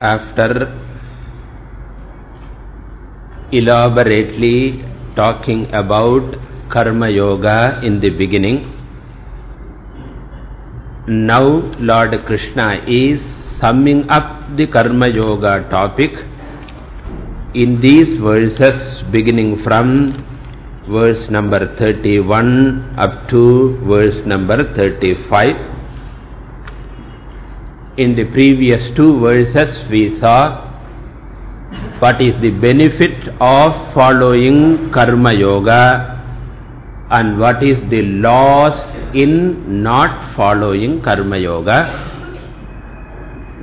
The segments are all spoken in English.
after elaborately talking about Karma Yoga in the beginning, now Lord Krishna is summing up the Karma Yoga topic in these verses beginning from verse number 31 up to verse number 35. In the previous two verses we saw what is the benefit of following Karma Yoga and what is the loss in not following Karma Yoga.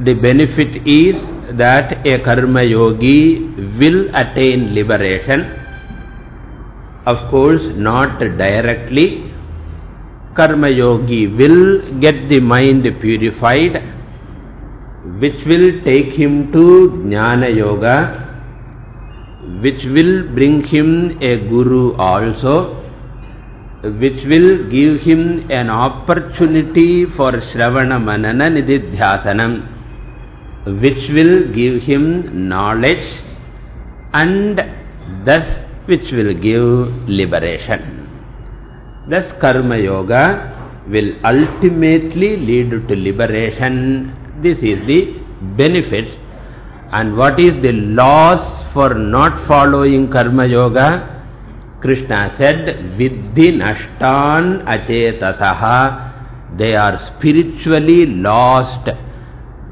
The benefit is that a Karma Yogi will attain liberation. Of course, not directly. Karma Yogi will get the mind purified which will take him to Jnana Yoga, which will bring him a Guru also, which will give him an opportunity for Shravana Manana Nididhyasanam, which will give him knowledge and thus which will give liberation. Thus Karma Yoga will ultimately lead to liberation this is the benefit. And what is the loss for not following Karma Yoga? Krishna said, Vidhi nashtan achetasaha. They are spiritually lost.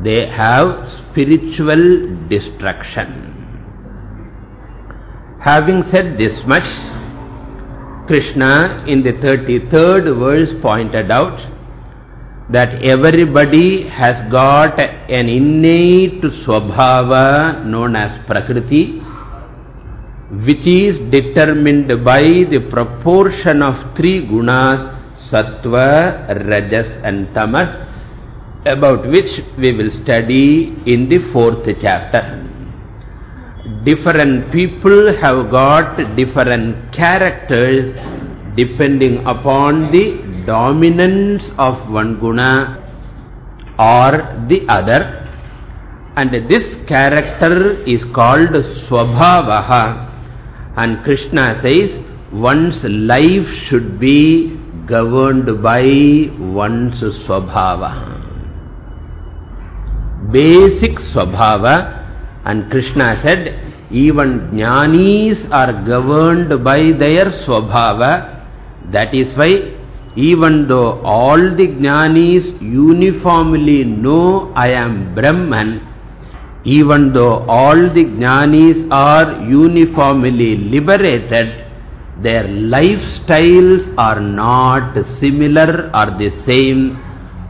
They have spiritual destruction. Having said this much, Krishna in the 33rd verse pointed out that everybody has got an innate swabhava known as prakriti, which is determined by the proportion of three gunas, sattva, rajas and tamas, about which we will study in the fourth chapter. Different people have got different characters depending upon the dominance of one guna or the other and this character is called Swabhavaha and Krishna says one's life should be governed by one's Swabhava. Basic Swabhava and Krishna said even jnanis are governed by their Swabhava. That is why even though all the jnanis uniformly know I am Brahman, even though all the jnanis are uniformly liberated, their lifestyles are not similar or the same.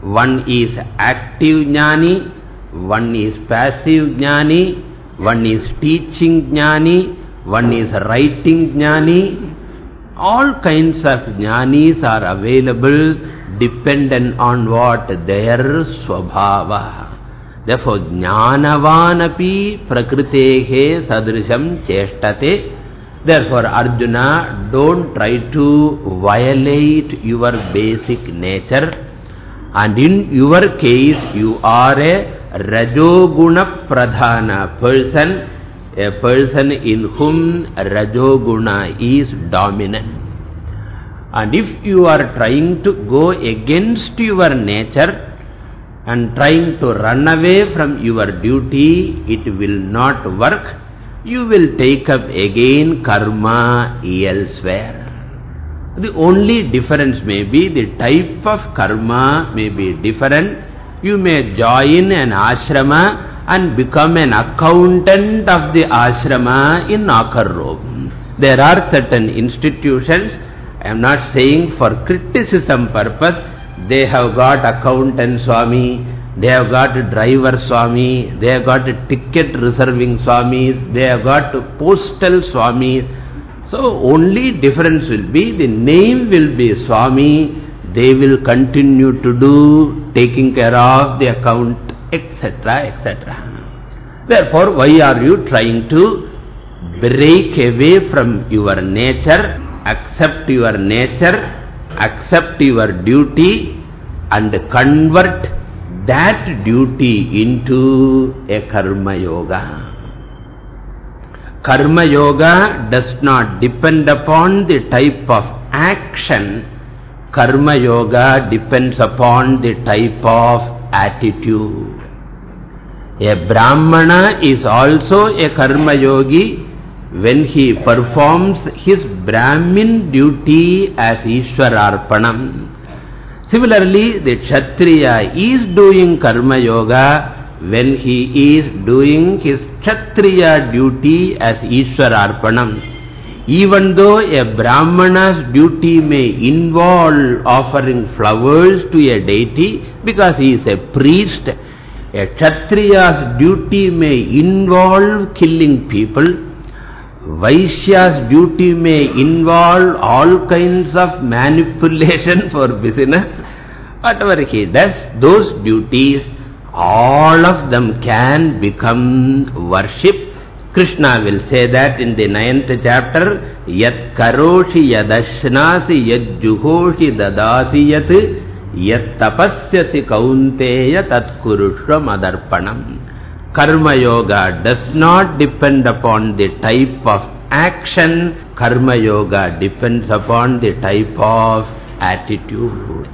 One is active jnani, one is passive jnani, one is teaching jnani, one is writing jnani, all kinds of jnanis are available dependent on what? Their swabhava. Therefore, jnanavanapi prakritehe sadrisham cheshtate. Therefore, Arjuna, don't try to violate your basic nature. And in your case, you are a rajoguna pradhana person a person in whom Rajoguna is dominant. And if you are trying to go against your nature and trying to run away from your duty, it will not work. You will take up again karma elsewhere. The only difference may be the type of karma may be different. You may join an ashrama and become an accountant of the ashrama in Nakar robe. There are certain institutions, I am not saying for criticism purpose, they have got accountant Swami, they have got driver Swami, they have got ticket reserving Swamis, they have got postal Swamis. So only difference will be, the name will be Swami, they will continue to do taking care of the account etc., etc. Therefore, why are you trying to break away from your nature, accept your nature, accept your duty and convert that duty into a karma yoga. Karma yoga does not depend upon the type of action. Karma yoga depends upon the type of attitude. A Brahmana is also a karma yogi when he performs his Brahmin duty as Ishwararpanam. Similarly, the Kshatriya is doing Karma Yoga when he is doing his Kshatriya duty as Ishwararpanam. Even though a Brahmana's duty may involve offering flowers to a deity because he is a priest, a Kshatriya's duty may involve killing people, Vaishya's duty may involve all kinds of manipulation for business. Whatever he does, those duties, all of them can become worship. Krishna will say that in the ninth chapter, Yat karoshi yadashnasi yad juhoshi dadasi yat yat tapasyasi kaunteya tat kurushva madarpanam. Karma Yoga does not depend upon the type of action. Karma Yoga depends upon the type of attitude.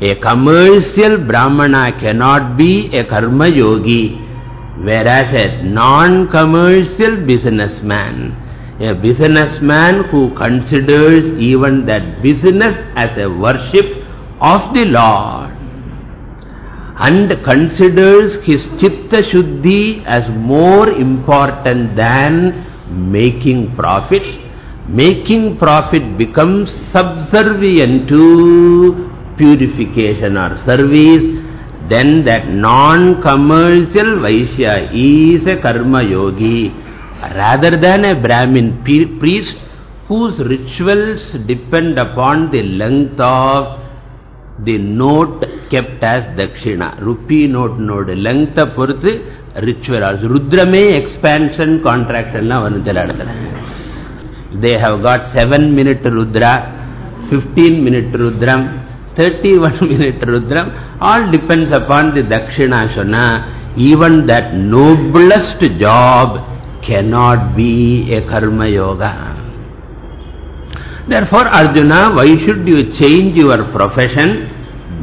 A commercial Brahmana cannot be a Karma Yogi, whereas a non-commercial businessman, a businessman who considers even that business as a worship of the Lord, and considers his chitta shuddhi as more important than making profit, making profit becomes subservient to purification or service, then that non-commercial Vaishya is a karma yogi rather than a Brahmin priest whose rituals depend upon the length of the note kept as dakshina. Rupee note note length porthu rituals. Rudrame expansion contraction na vanudhaladhala. They have got 7 minute rudra, 15 minute rudram, 31 minute rudram. All depends upon the dakshina shona. Even that noblest job cannot be a karma yoga. Therefore, Arjuna, why should you change your profession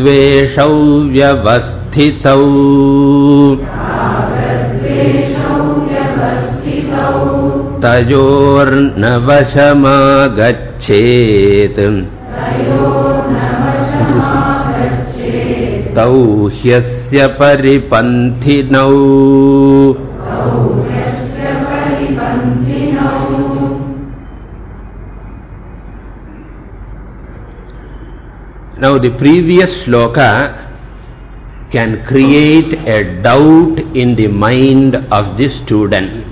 व्यवस्थितौ। तयोर्नवशमागच्छेत्। तौ ह्यस्य परिपन्थिनौ Now the previous sloka can create a doubt in the mind of the student.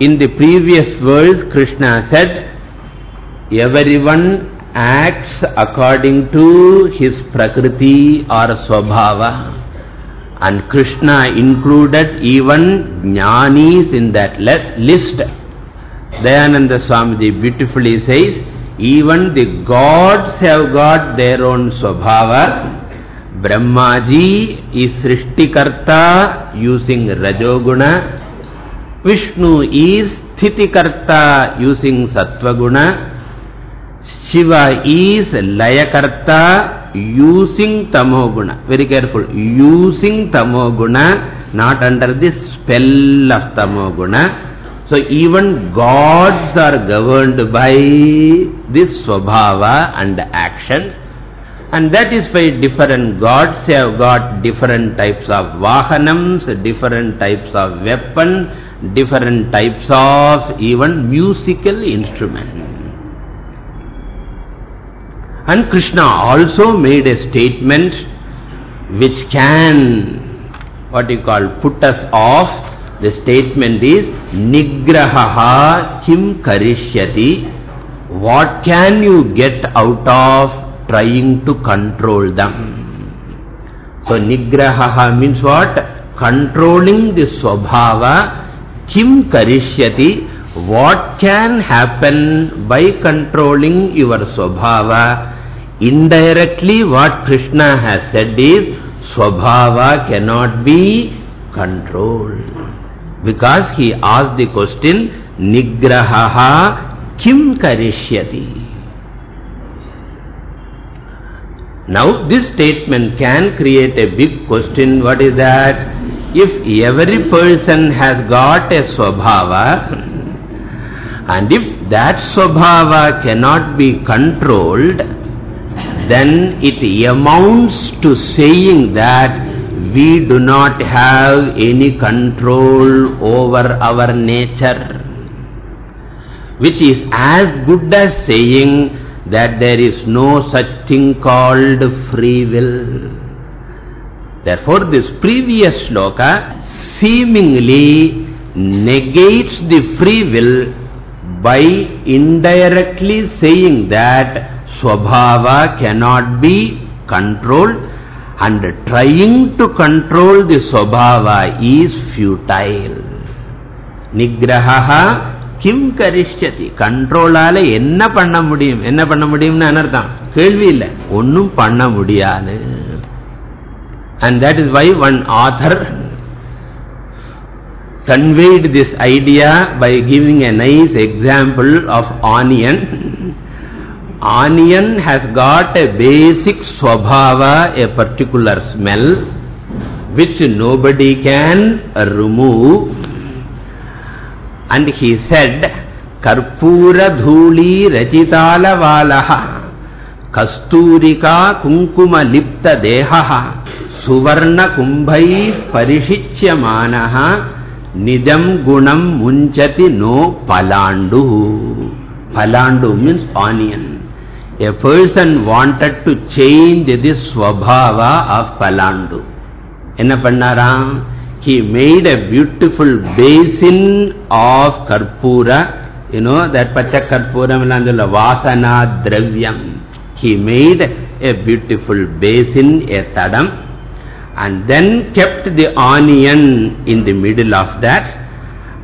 In the previous verse, Krishna said, everyone acts according to his prakriti or swabhava. And Krishna included even jnanis in that list. Dayananda Swamiji beautifully says, even the gods have got their own swabhava. Brahmaji is Srishtikarta using Rajoguna. Vishnu is Sthitikarta using Sattvaguna. Shiva is Layakarta using Tamoguna. Very careful. Using Tamoguna, not under the spell of Tamoguna. So even gods are governed by this swabhava and actions. And that is why different gods have got different types of vahanams, different types of weapon, different types of even musical instrument. And Krishna also made a statement which can, what you call, put us off, the statement is, Nigrahaha kim karishyati. What can you get out of trying to control them? So, Nigrahaha means what? Controlling the swabhava, kim karishyati. What can happen by controlling your swabhava? Indirectly what Krishna has said is, Swabhava cannot be controlled. Because he asked the question, Nigrahaha kim karishyati? Now this statement can create a big question. What is that? If every person has got a swabhava, and if that swabhava cannot be controlled, then it amounts to saying that we do not have any control over our nature. Which is as good as saying that there is no such thing called free will. Therefore, this previous sloka seemingly negates the free will by indirectly saying that Swabhava cannot be controlled and trying to control the Swabhava is futile. Nigraha kim karishyati. Control ala enna panna mudiyum. Enna panna mudiyum na anartham. Kelvi illa. Onnum panna mudiyadu. And that is why one author conveyed this idea by giving a nice example of onion. Onion has got a basic swabhava, a particular smell, which nobody can remove. And he said, Karpura dhuli rachitala valaha, kasturika kunkuma lipta dehaha, suvarna kumbhai parishityamanaha, nidam gunam munchati no palandu. Palandu means onion. A person wanted to change the swabhava of Palandu. Enna pannaram? He made a beautiful basin of karpura. You know that pacha karpuram vasana dravyam. He made a beautiful basin, a tadam. And then kept the onion in the middle of that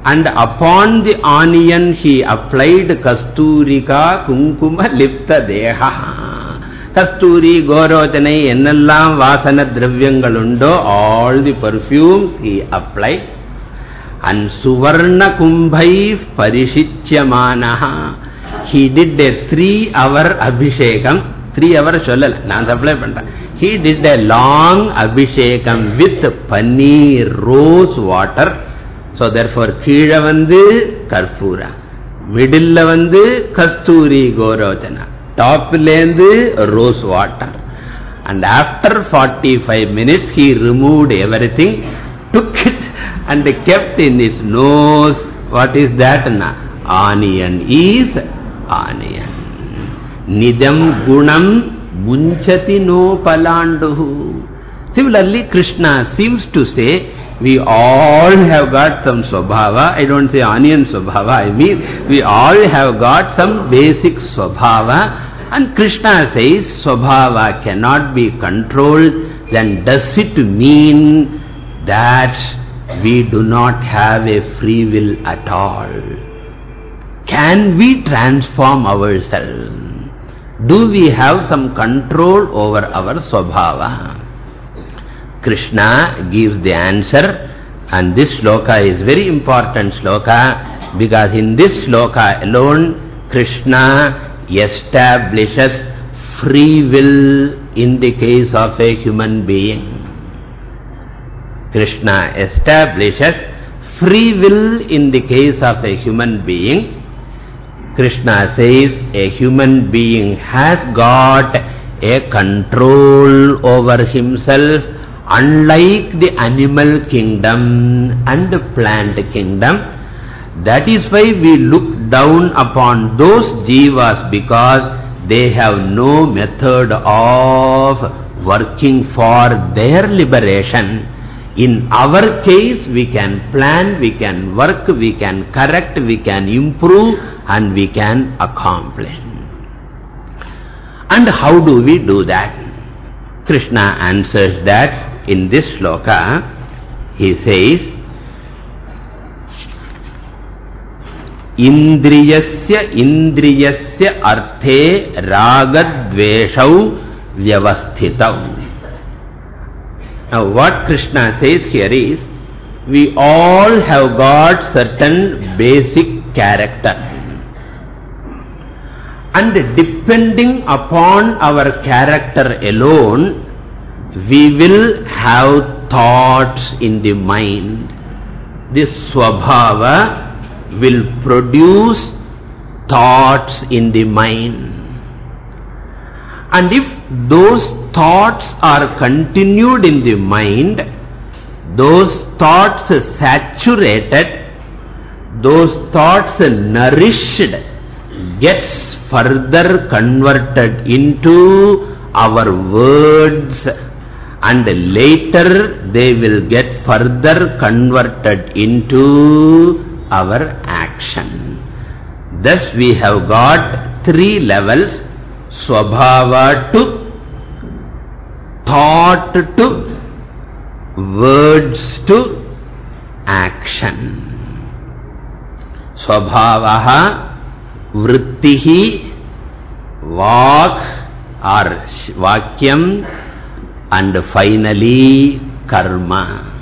and upon the onion he applied kasturika kunkuma lipta deha. Kasturi, Gorochane, ennallam vasana dravyangalundo, all the perfumes he applied. And Suvarna kumbhai parishichyamanaha. He did a three hour abhishekam. Three hour sollala. Naan supply panta. He did a long abhishekam with paneer, rose water. So therefore, கீழ வந்து கற்பூரா மிடில்ல வந்து கஸ்தூரி கோரோஜனா டாப்லேந்து rose water. And after 45 minutes, he removed everything, took it and kept in his nose. What is that? Na? Onion is onion. Nidam gunam munchati no palanduhu. Similarly, Krishna seems to say, we all have got some swabhava. I don't say onion swabhava. I mean, we all have got some basic swabhava. And Krishna says swabhava cannot be controlled. Then does it mean that we do not have a free will at all? Can we transform ourselves? Do we have some control over our swabhava? Krishna gives the answer and this sloka is very important sloka because in this sloka alone Krishna establishes free will in the case of a human being. Krishna establishes free will in the case of a human being. Krishna says a human being has got a control over himself unlike the animal kingdom and the plant kingdom. That is why we look down upon those jivas because they have no method of working for their liberation. In our case, we can plan, we can work, we can correct, we can improve and we can accomplish. And how do we do that? Krishna answers that in this sloka. He says, Indriyasya indriyasya arthe ragadveshau vyavasthitau. Now what Krishna says here is, we all have got certain basic character. And depending upon our character alone, we will have thoughts in the mind. This swabhava will produce thoughts in the mind. And if those thoughts are continued in the mind, those thoughts saturated, those thoughts nourished, gets further converted into our words and later they will get further converted into our action. Thus we have got three levels Swabhava to, thought to, words to, action. Swabhavaha, vrittihi, vak or vakyam and finally karma.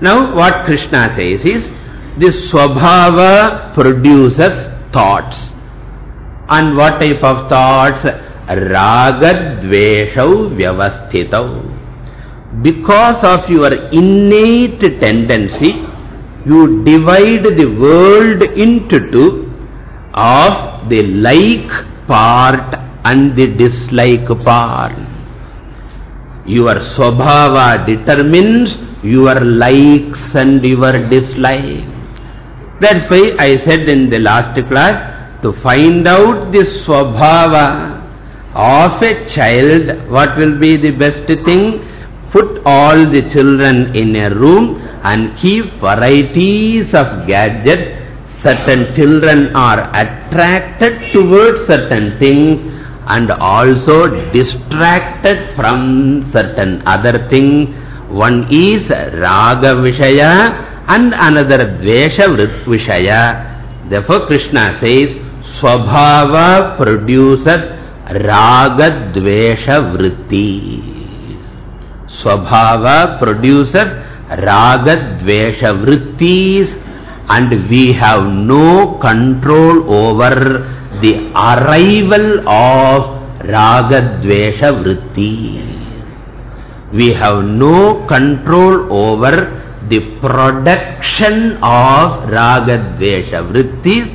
Now what Krishna says is, this swabhava produces thoughts. And what type of thoughts? Ragadveshau vyavasthitau. Because of your innate tendency, you divide the world into two of the like part and the dislike part. Your swabhava determines your likes and your dislikes. That's why I said in the last class, to find out the swabhava of a child, what will be the best thing? Put all the children in a room and keep varieties of gadgets. Certain children are attracted towards certain things and also distracted from certain other things. One is raga vishaya and another dvesha vishaya. Therefore Krishna says, Swabhava produces ragadvesha vrittis. Swabhava produces ragadvesha vrittis and we have no control over the arrival of ragadvesha vritti. We have no control over the production of ragadvesha vrittis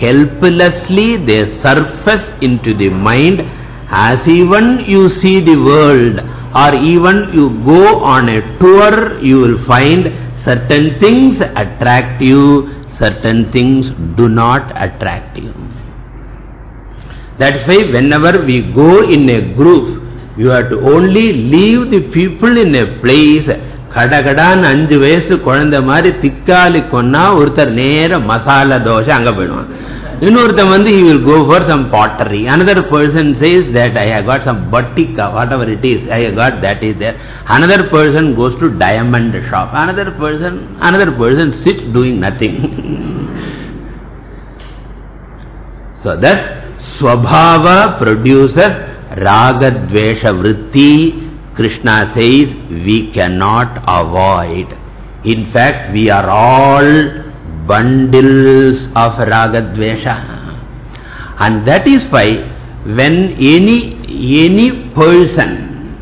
helplessly they surface into the mind. As even you see the world or even you go on a tour you will find certain things attract you certain things do not attract you that's why whenever we go in a group you have to only leave the people in a place கடகடான்னு அஞ்சு வயசு குழந்தை மாதிரி திக்காலி கொன்னா ஒருத்தர் நேர மசாலா தோசை அங்க போயிடுவான் இன்னொருத்தன் வந்து he will go for some pottery another person says that I have got some batika whatever it is I have got that is there another person goes to diamond shop another person another person sits doing nothing so thus swabhava produces ragadvesha vritti Krishna says we cannot avoid. In fact, we are all bundles of ragadvesha. And that is why when any, any person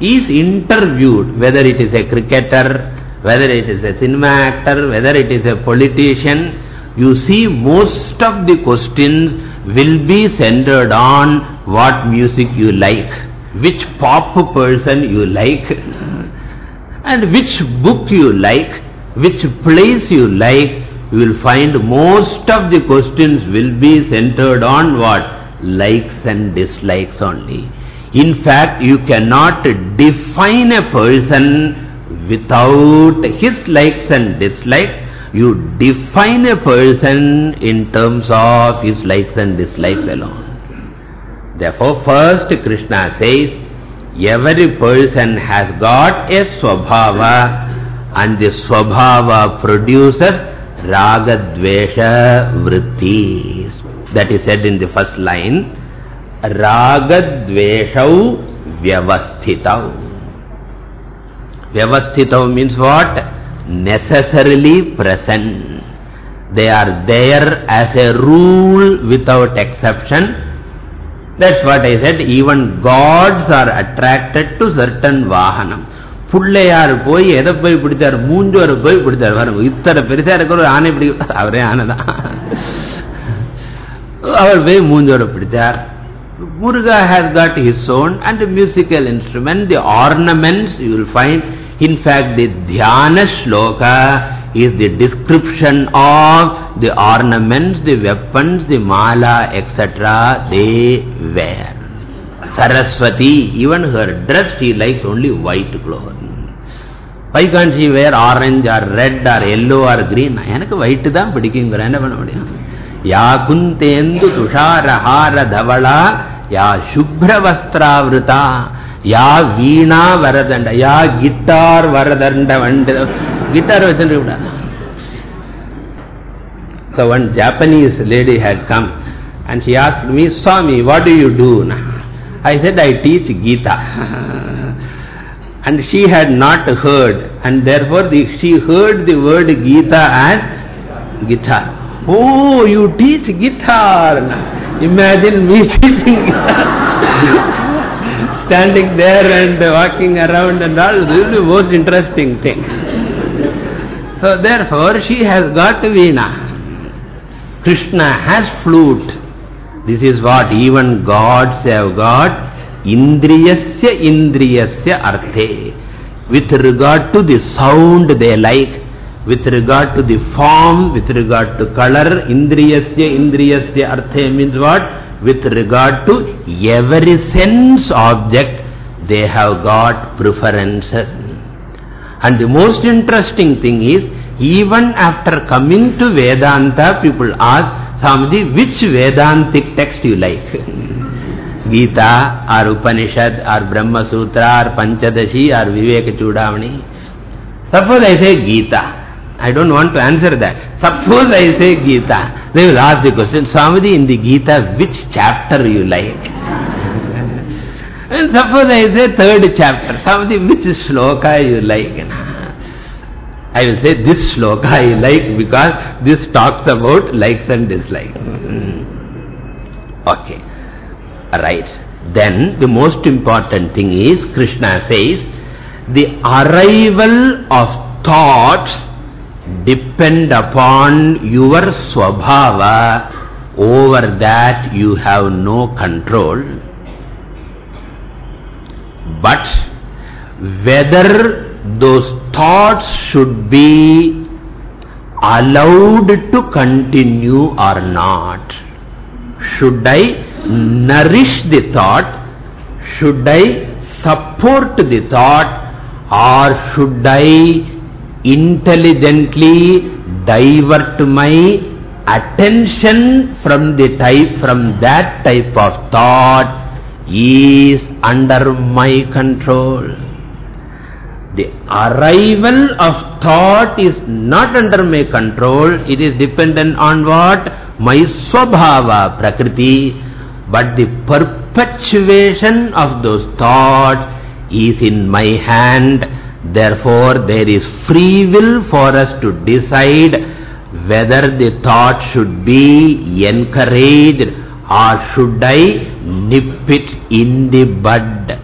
is interviewed, whether it is a cricketer, whether it is a cinema actor, whether it is a politician, you see most of the questions will be centered on what music you like which pop person you like and which book you like, which place you like, you will find most of the questions will be centered on what? likes and dislikes only. In fact, you cannot define a person without his likes and dislikes. You define a person in terms of his likes and dislikes alone. Therefore, first Krishna says, every person has got a swabhava and the swabhava produces ragadvesha vrittis. That is said in the first line. Ragadveshau vyavasthitau. Vyavasthitau means what? necessarily present. They are there as a rule without exception. That's what I said. Even gods are attracted to certain vahanam. Pillaiyar boy எதை போய் பிடித்தார் மூஞ்சோர் போய் பிடித்தார் வரும் இத்தனை பெருசா இருக்கிற ஒரு ஆணை பிடி அவரே ஆனைதான் அவர் போய் மூஞ்சோரை பிடித்தார் Muruga has got his own and the musical instrument, the ornaments you will find In fact, the dhyana shloka is the description of the ornaments, the weapons, the mala, etc. they wear. Saraswati, even her dress, she likes only white clothes. Why can't she wear orange or red or yellow or green? எனக்கு white தான் பிடிக்குங்கிற என்ன பண்ண முடியும் யா குந்தேந்து துஷாரஹார தவளா யா சுப்ரவஸ்திராவிருதா யா வீணா வரதண்ட யா guitar வரதண்ட வண்டு guitar வச்சுட்டு விடாது So one Japanese lady had come and she asked me, Swami, what do you do? I said, I teach Gita. and she had not heard and therefore the, she heard the word Gita as guitar. Oh, you teach guitar. Imagine me teaching guitar. Standing there and walking around and all. Is the most interesting thing. So therefore she has got veena. Krishna has flute. This is what even gods have got. Indriyasya indriyasya arthe. With regard to the sound they like, with regard to the form, with regard to color, indriyasya indriyasya arthe means what? With regard to every sense object, they have got preferences. And the most interesting thing is, even after coming to Vedanta, people ask, Swamiji, which Vedantic text you like? Gita or Upanishad or Brahma Sutra or Panchadashi or Viveka Chudamani. Suppose I say Gita. I don't want to answer that. Suppose I say Gita. They will ask the question, Swamiji, in the Gita, which chapter you like? And suppose I say third chapter, somebody which sloka you like? I will say this sloka I like because this talks about likes and dislikes. Okay. Right. Then the most important thing is Krishna says the arrival of thoughts depend upon your swabhava over that you have no control but whether those thoughts should be allowed to continue or not. Should I nourish the thought? Should I support the thought? Or should I intelligently divert my attention from the type, from that type of thought is under my control. The arrival of thought is not under my control. It is dependent on what? My swabhava, prakriti. But the perpetuation of those thoughts is in my hand. Therefore, there is free will for us to decide whether the thought should be encouraged or should I nip it in the bud?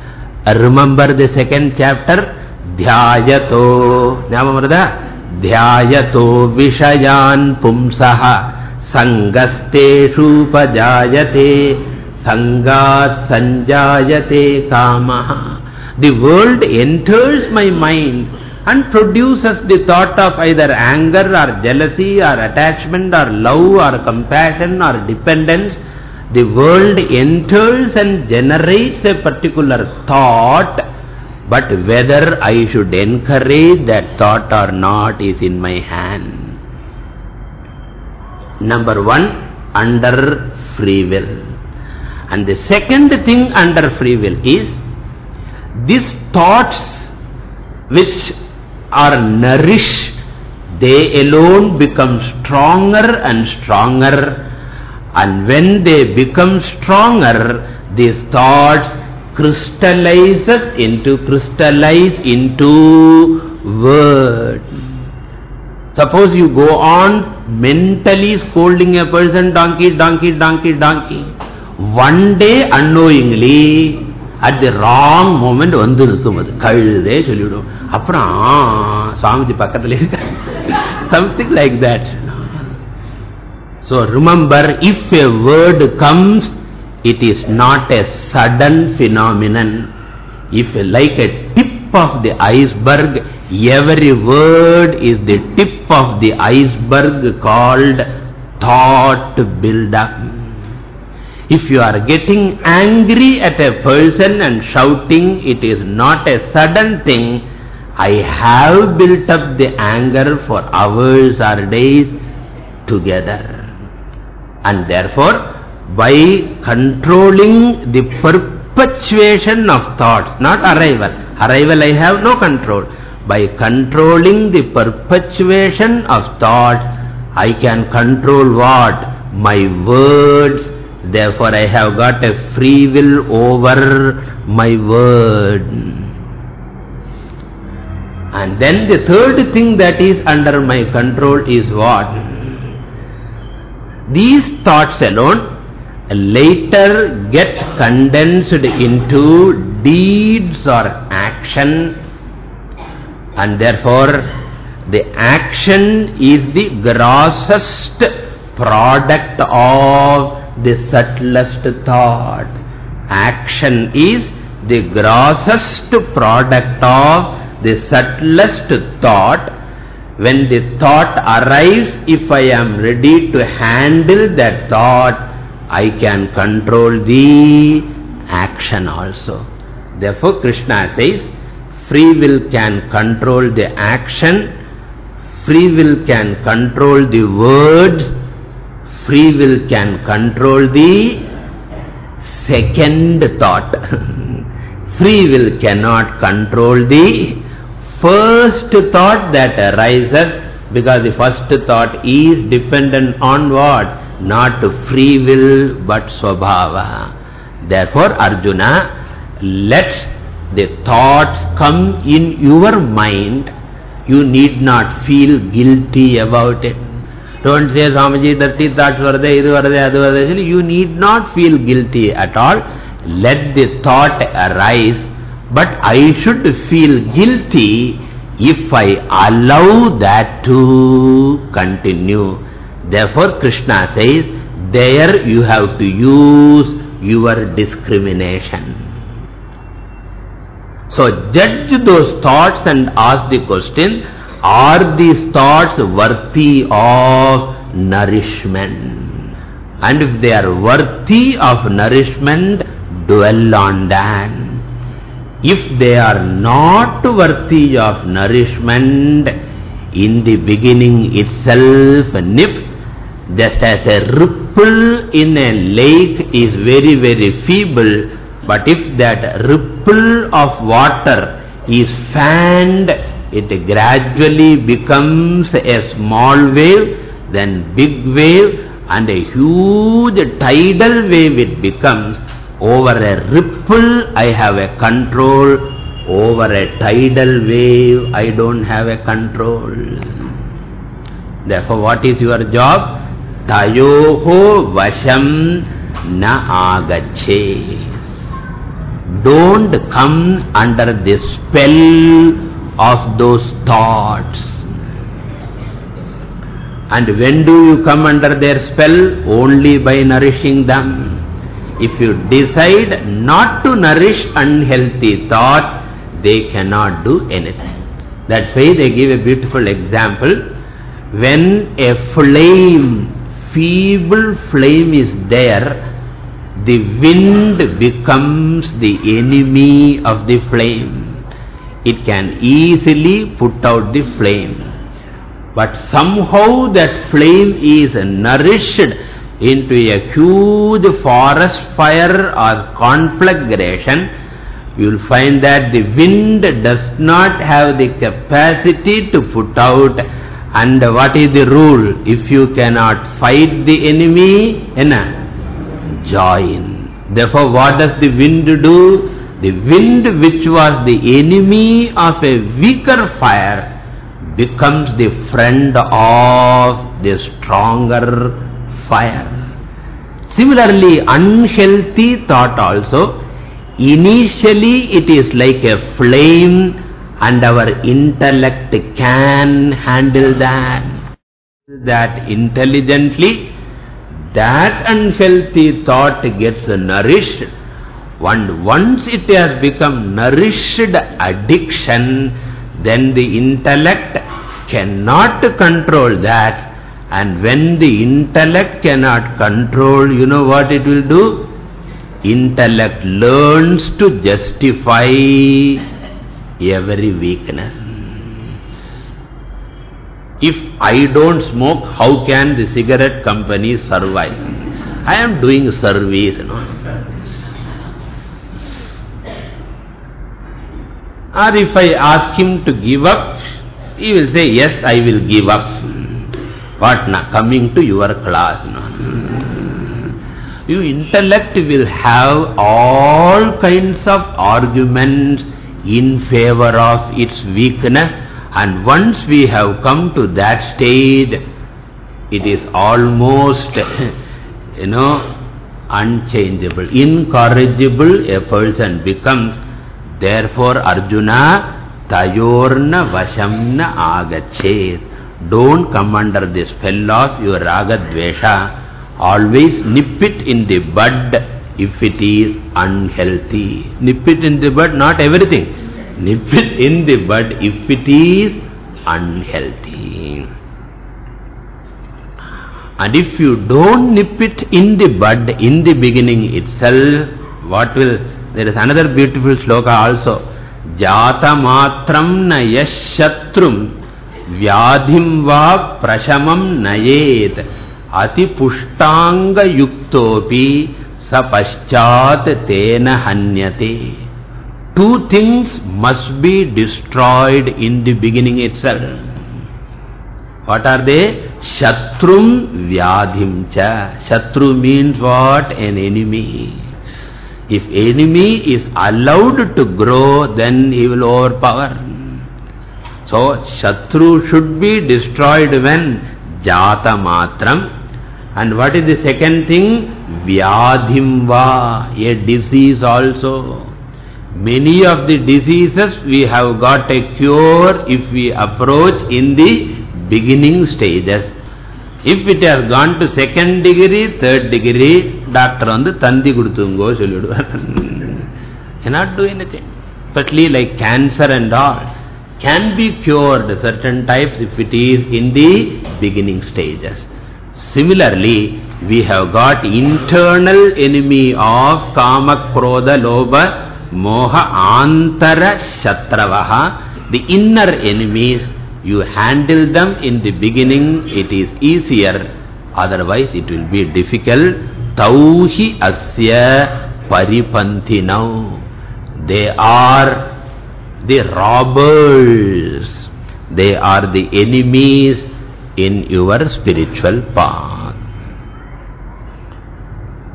Remember the second chapter? Dhyayato. Nyamamarada? Dhyayato vishayan pumsaha sangasteshu pajayate sangat sanjayate kamaha. The world enters my mind and produces the thought of either anger or jealousy or attachment or love or compassion or dependence The world enters and generates a particular thought, but whether I should encourage that thought or not is in my hand. Number one, under free will. And the second thing under free will is, these thoughts which are nourished, they alone become stronger and stronger and when they become stronger, these thoughts crystallize into, crystallize into words. Suppose you go on mentally scolding a person, donkey, donkey, donkey, donkey. One day unknowingly, at the wrong moment, வந்து நிற்கும் அது கழுதே சொல்லிவிடும் அப்புறம் சுவாமிஜி பக்கத்தில் இருக்க something like that so remember, if a word comes, it is not a sudden phenomenon. If like a tip of the iceberg, every word is the tip of the iceberg called thought build-up. if you are getting angry at a person and shouting, it is not a sudden thing. I have built up the anger for hours or days together. And therefore, by controlling the perpetuation of thoughts, not arrival. Arrival I have no control. By controlling the perpetuation of thoughts, I can control what? My words. Therefore, I have got a free will over my word. And then the third thing that is under my control is what? These thoughts alone later get condensed into deeds or action and therefore the action is the grossest product of the subtlest thought. Action is the grossest product of the subtlest thought when the thought arrives, if I am ready to handle that thought, I can control the action also. Therefore, Krishna says, free will can control the action, free will can control the words, free will can control the second thought. free will cannot control the first thought that arises because the first thought is dependent on what? Not free will but swabhava. Therefore Arjuna, let the thoughts come in your mind. You need not feel guilty about it. Don't say, Swamiji, dirty thoughts were there, idu were there, adu were there. You need not feel guilty at all. Let the thought arise but I should feel guilty if I allow that to continue. Therefore Krishna says, there you have to use your discrimination. So judge those thoughts and ask the question, are these thoughts worthy of nourishment? And if they are worthy of nourishment, dwell on that. If they are not worthy of nourishment, in the beginning itself, nip, just as a ripple in a lake is very, very feeble, but if that ripple of water is fanned, it gradually becomes a small wave, then big wave, and a huge tidal wave it becomes. Over a ripple, I have a control. Over a tidal wave, I don't have a control. Therefore, what is your job? Tayoho vasham na agache. Don't come under the spell of those thoughts. And when do you come under their spell? Only by nourishing them. If you decide not to nourish unhealthy thought, they cannot do anything. That's why they give a beautiful example. When a flame, feeble flame is there, the wind becomes the enemy of the flame. It can easily put out the flame. But somehow that flame is nourished into a huge forest fire or conflagration, you will find that the wind does not have the capacity to put out and what is the rule? If you cannot fight the enemy, enna, join. Therefore, what does the wind do? The wind which was the enemy of a weaker fire becomes the friend of the stronger fire. Similarly, unhealthy thought also, initially it is like a flame and our intellect can handle that. That intelligently, that unhealthy thought gets nourished. And once it has become nourished addiction, then the intellect cannot control that. And when the intellect cannot control, you know what it will do? Intellect learns to justify every weakness. If I don't smoke, how can the cigarette company survive? I am doing service, you know. Or if I ask him to give up, he will say, yes, I will give up. What now? Coming to your class. No? Your intellect will have all kinds of arguments in favor of its weakness. And once we have come to that stage, it is almost, you know, unchangeable, incorrigible a person becomes Therefore, Arjuna, tayorna vashamna agachet. Don't come under the spell of your ragadvesha. Always nip it in the bud if it is unhealthy. Nip it in the bud, not everything. Nip it in the bud if it is unhealthy. And if you don't nip it in the bud in the beginning itself, what will there is another beautiful sloka also. Jata matram na yashatrum vyadhim va prashamam nayet ati pushtanga yuktopi sapaschat tena hanyate. Two things must be destroyed in the beginning itself. What are they? Shatrum vyadhim cha. Shatru means what? An enemy. If enemy is allowed to grow, then he will overpower. So, Shatru should be destroyed when Jata Matram. And what is the second thing? Vyadhimva, a disease also. Many of the diseases we have got a cure if we approach in the beginning stages. If it has gone to second degree, third degree, doctor on the tandi kudutungo Cannot do anything. Partly like cancer and all can be cured certain types if it is in the beginning stages. Similarly, we have got internal enemy of kama, krodha, lobha, moha, antara, shatravaha. The inner enemies you handle them in the beginning, it is easier. Otherwise, it will be difficult. Tauhi asya paripanthinau. They are the robbers. They are the enemies in your spiritual path.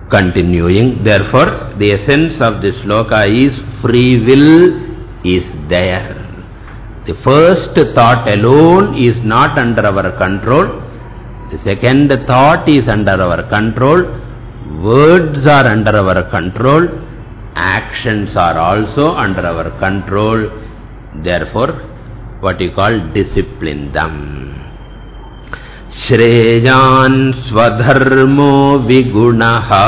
Continuing, therefore, the essence of this sloka is free will is there. The first thought alone is not under our control. The second thought is under our control. Words are under our control. Actions are also under our control. Therefore, what you call discipline them. Shreyan swadharmo vigunaha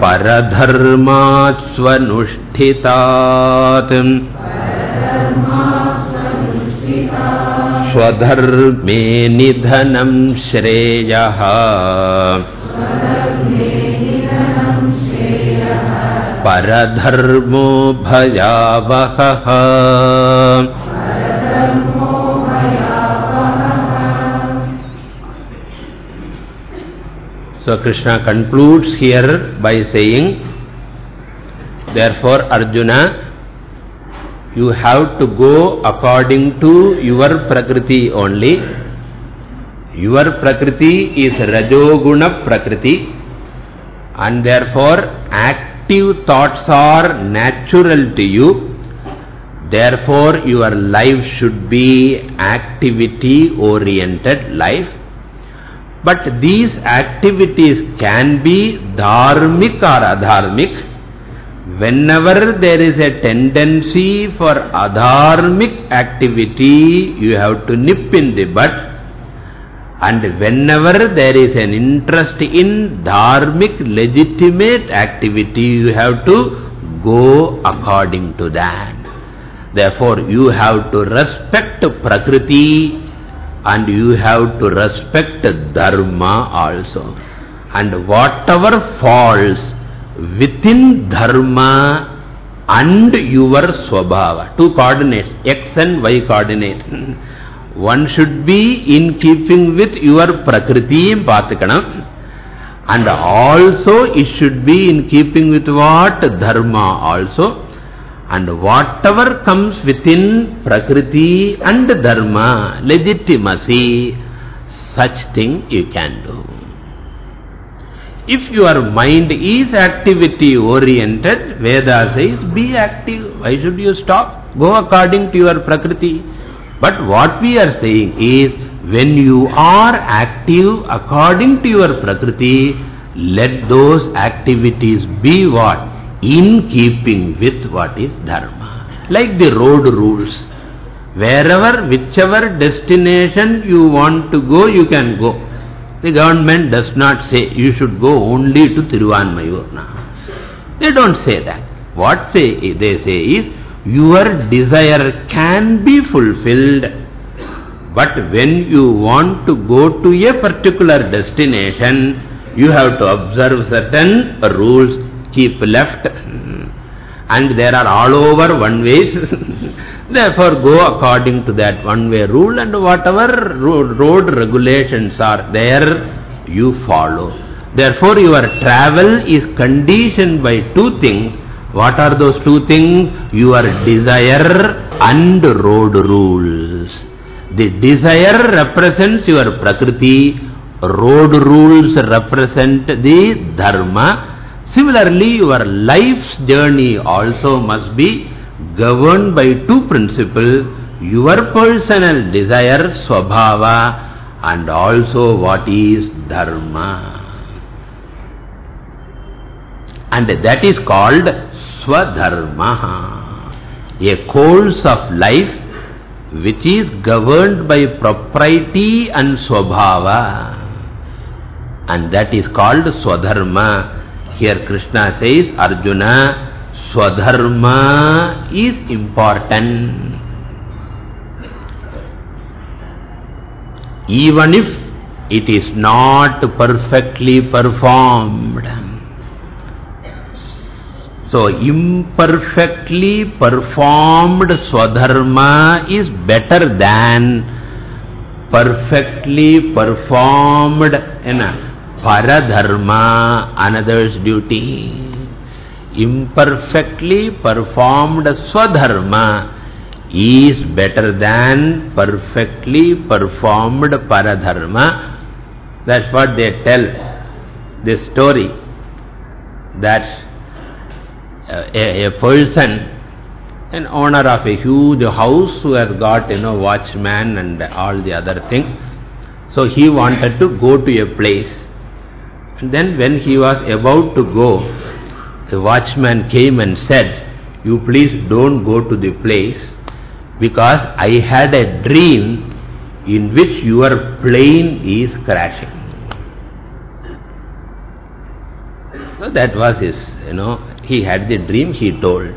परधर्मात् स्वनुष्ठितात् स्वधर्मे निधनं श्रेयः परधर्मो भयावहः So Krishna concludes here by saying, Therefore Arjuna, you have to go according to your Prakriti only. Your Prakriti is Rajoguna Prakriti and therefore active thoughts are natural to you. Therefore your life should be activity oriented life. But these activities can be dharmic or adharmic. Whenever there is a tendency for adharmic activity, you have to nip in the bud. And whenever there is an interest in dharmic legitimate activity, you have to go according to that. Therefore, you have to respect Prakriti and you have to respect dharma also. And whatever falls within dharma and your swabhava, two coordinates, x and y coordinate. One should be in keeping with your prakriti pathikanam. And also it should be in keeping with what? Dharma also. And whatever comes within Prakriti and Dharma, legitimacy, such thing you can do. If your mind is activity oriented, Veda says, be active. Why should you stop? Go according to your Prakriti. But what we are saying is, when you are active according to your Prakriti, let those activities be what? in keeping with what is dharma. Like the road rules. Wherever, whichever destination you want to go, you can go. The government does not say you should go only to Thiruvanmiyur. They don't say that. What say they say is your desire can be fulfilled but when you want to go to a particular destination you have to observe certain rules keep left hmm. And there are all over one ways. Therefore, go according to that one-way rule and whatever road, road regulations are there, you follow. Therefore, your travel is conditioned by two things. What are those two things? Your desire and road rules. The desire represents your prakriti, road rules represent the dharma, Similarly, your life's journey also must be governed by two principles, your personal desire, swabhava, and also what is dharma. And that is called swadharma, a course of life which is governed by propriety and swabhava. And that is called swadharma. Here Krishna says, Arjuna, Swadharma is important. Even if it is not perfectly performed. So, imperfectly performed Swadharma is better than perfectly performed enough paradharma, another's duty. Imperfectly performed swadharma is better than perfectly performed paradharma. That's what they tell, this story, that uh, a, a person, an owner of a huge house who has got, you know, watchman and all the other things. So he wanted to go to a place and then when he was about to go, the watchman came and said, you please don't go to the place because I had a dream in which your plane is crashing. So that was his, you know, he had the dream, he told.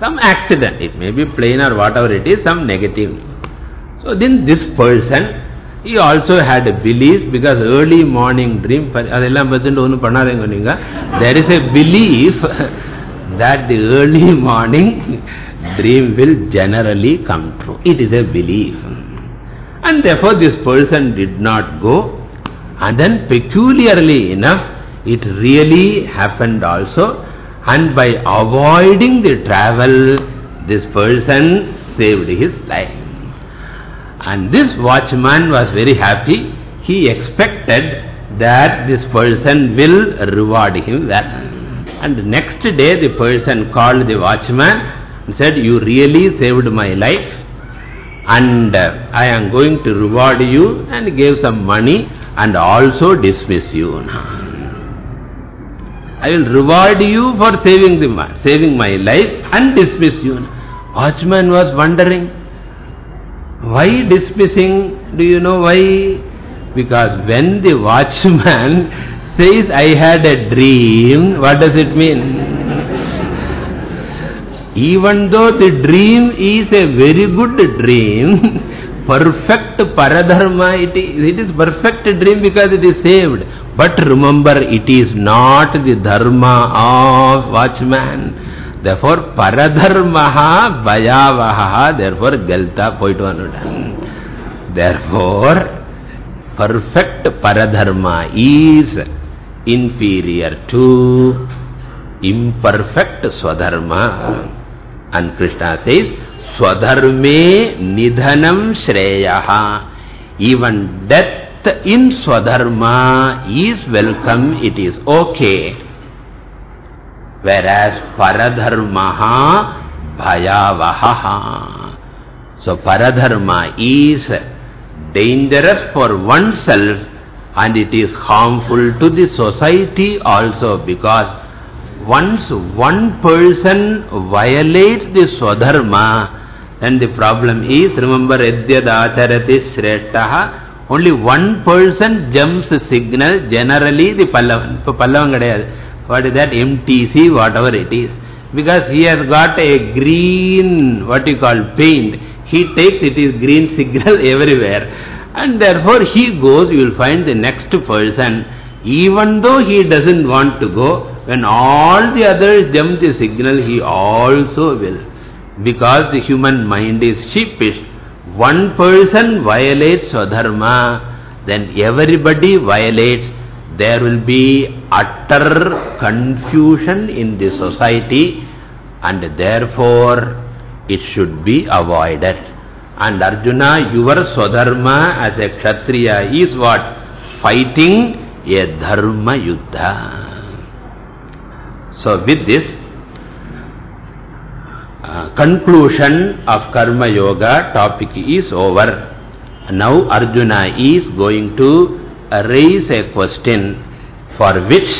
Some accident, it may be plane or whatever it is, some negative. So then this person, he also had a belief because early morning dream, there is a belief that the early morning dream will generally come true. It is a belief. And therefore this person did not go. And then peculiarly enough, it really happened also. And by avoiding the travel, this person saved his life. And this watchman was very happy. He expected that this person will reward him well. And next day the person called the watchman and said, you really saved my life and uh, I am going to reward you and gave some money and also dismiss you. I will reward you for saving, the, saving my life and dismiss you. Watchman was wondering, why dismissing? Do you know why? Because when the watchman says, I had a dream, what does it mean? Even though the dream is a very good dream, perfect paradharma it is, it is perfect dream because it is saved. But remember, it is not the dharma of watchman. Therefore, paradharmaha bhayavaha, therefore, galta poitu Therefore, perfect paradharma is inferior to imperfect swadharma. And Krishna says, Swadharme nidhanam shreyaha. Even death in Swadharma is welcome, it is okay. Whereas Paradharmaha bhayavaha. So Paradharma is dangerous for oneself and it is harmful to the society also because once one person violates the swadharma, then the problem is, remember, Edyad Acharati Shreshtaha, only one person jumps signal, generally the. Pallavan what is that? MTC, whatever it is. Because he has got a green, what you call, paint. He takes it is green signal everywhere. And therefore he goes, you will find the next person, even though he doesn't want to go, when all the others jump the signal, he also will. Because the human mind is sheepish. One person violates Swadharma, then everybody violates there will be utter confusion in the society and therefore it should be avoided. And Arjuna, your Swadharma as a Kshatriya is what? Fighting a Dharma Yuddha. So with this, uh, conclusion of Karma Yoga topic is over. Now Arjuna is going to raise a question for which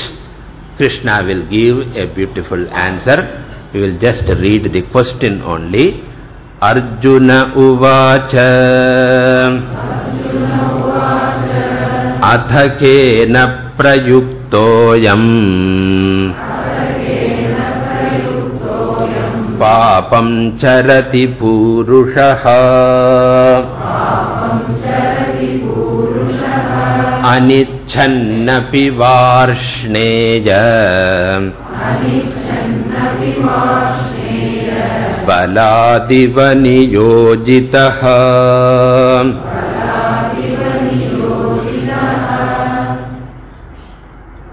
Krishna will give a beautiful answer. We will just read the question only. Arjuna uvacha Athakena prayuktoyam Papam charati purushaha अनिच्छन्नपि Varshney बलादिव नियोजितः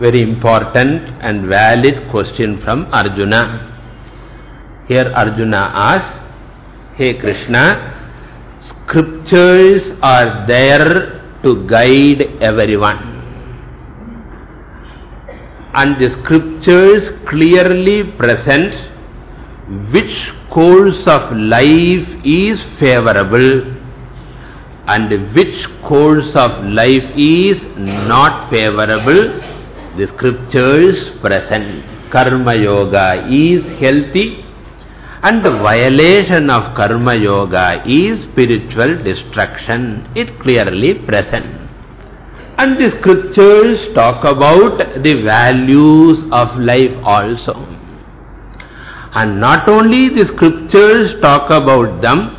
Very important and valid question from Arjuna. Here Arjuna asks, Hey Krishna, scriptures are there to guide everyone. And the scriptures clearly present which course of life is favorable and which course of life is not favorable. The scriptures present. Karma Yoga is healthy and the violation of karma yoga is spiritual destruction. It clearly present. And the scriptures talk about the values of life also. And not only the scriptures talk about them,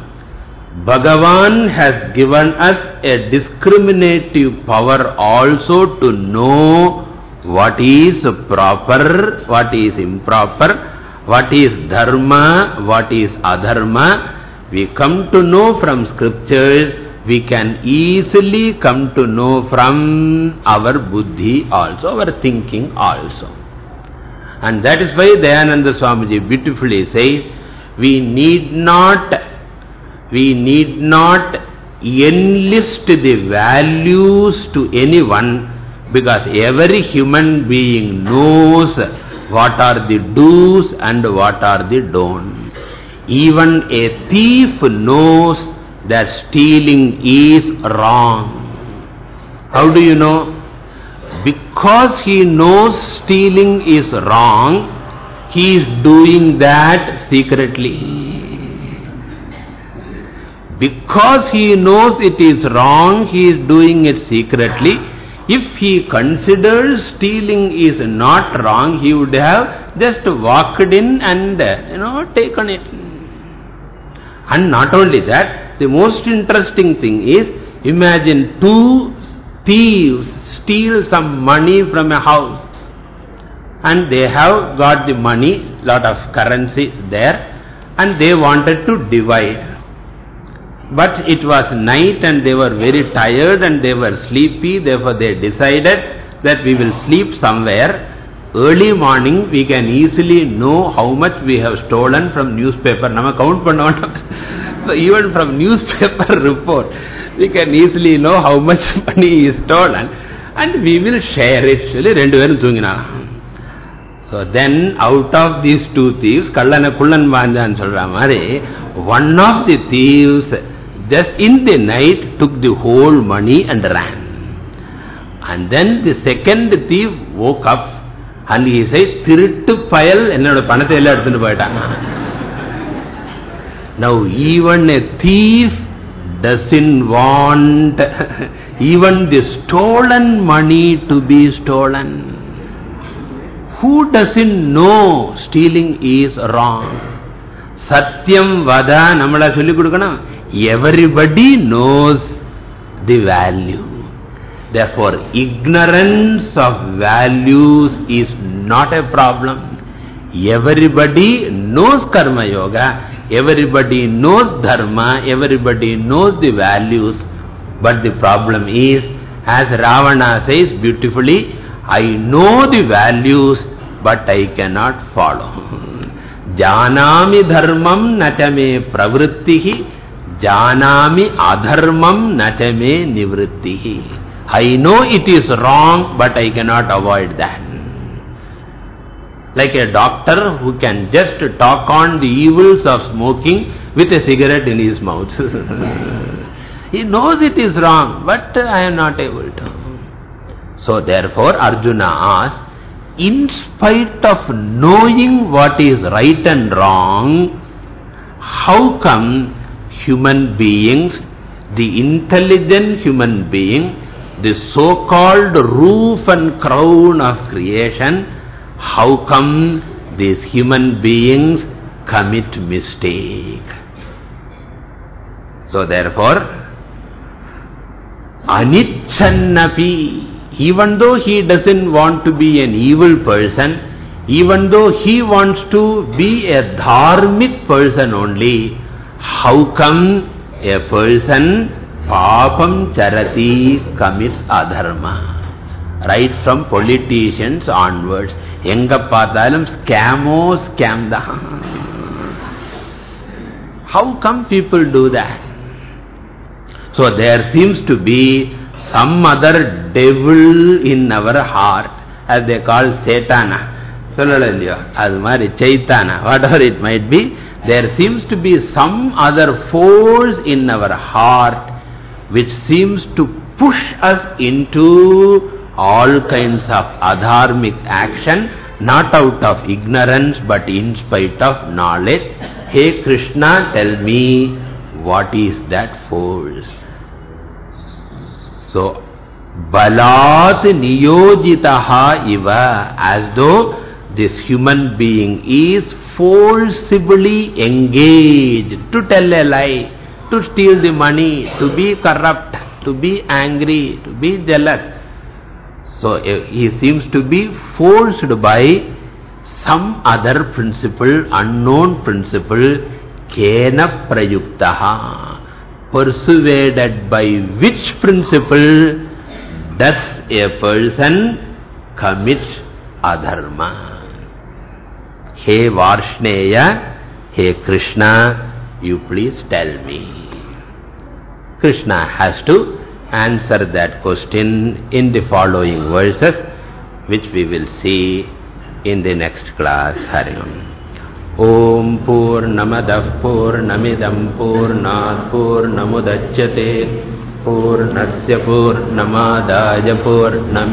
Bhagavan has given us a discriminative power also to know what is proper, what is improper, what is dharma, what is adharma. We come to know from scriptures, we can easily come to know from our buddhi also, our thinking also. And that is why Dayananda Swamiji beautifully says, we need not we need not enlist the values to anyone because every human being knows what are the do's and what are the don'ts. Even a thief knows that stealing is wrong. How do you know? Because he knows stealing is wrong, he is doing that secretly. Because he knows it is wrong, he is doing it secretly. If he considers stealing is not wrong, he would have just walked in and, uh, you know, taken it. And not only that, the most interesting thing is, imagine two thieves steal some money from a house. And they have got the money, lot of currency there, and they wanted to divide. But it was night and they were very tired and they were sleepy. Therefore, they decided that we will sleep somewhere. Early morning, we can easily know how much we have stolen from newspaper. Nama count So, even from newspaper report, we can easily know how much money is stolen. And we will share it. So then, out of these two thieves, Kallana Kullan Vanjan Solramari, one of the thieves just in the night took the whole money and ran. And then the second thief woke up and he said, திருட்டு பயல் என்னோட பணத்தை எல்லாம் எடுத்துட்டு போயிட்டாங்க. Now even a thief doesn't want even the stolen money to be stolen. Who doesn't know stealing is wrong? Satyam vada namala சொல்லிக் கொடுக்கணும் everybody knows the value. Therefore, ignorance of values is not a problem. Everybody knows karma yoga, everybody knows dharma, everybody knows the values. But the problem is, as Ravana says beautifully, I know the values, but I cannot follow. Janami dharmam nachame pravrittihi Janami adharmam nachame nivrittihi. I know it is wrong, but I cannot avoid that. Like a doctor who can just talk on the evils of smoking with a cigarette in his mouth. he knows it is wrong, but I am not able to. So therefore Arjuna asks, in spite of knowing what is right and wrong, how come human beings, the intelligent human being, the so-called roof and crown of creation, how come these human beings commit mistake? So therefore, Anichannapi, even though he doesn't want to be an evil person, even though he wants to be a dharmic person only, how come a person papam charati commits adharma? Right from politicians onwards. Enga paathalum scamo scam da. How come people do that? So there seems to be some other devil in our heart as they call Satana. சொல்லல இல்லையோ அது மாதிரி chaitana, whatever it might be, there seems to be some other force in our heart which seems to push us into all kinds of adharmic action, not out of ignorance but in spite of knowledge. Hey Krishna, tell me what is that force? So, balat niyojitaha iva, as though this human being is forcibly engaged to tell a lie. to steal the money, to be corrupt, to be angry, to be jealous. So eh, he seems to be forced by some other principle, unknown principle, kena prayuktaha. Persuaded by which principle does a person commit adharma? Hey Varshneya, hey Krishna, you please tell me. Krishna has to answer that question in the following verses, which we will see in the next class. Hari Om. Om Purnamadah Purnamidam Purnat Purnamudachyate पूर्णस्य पूर्णमादाय पूर्णमेवावशिष्यते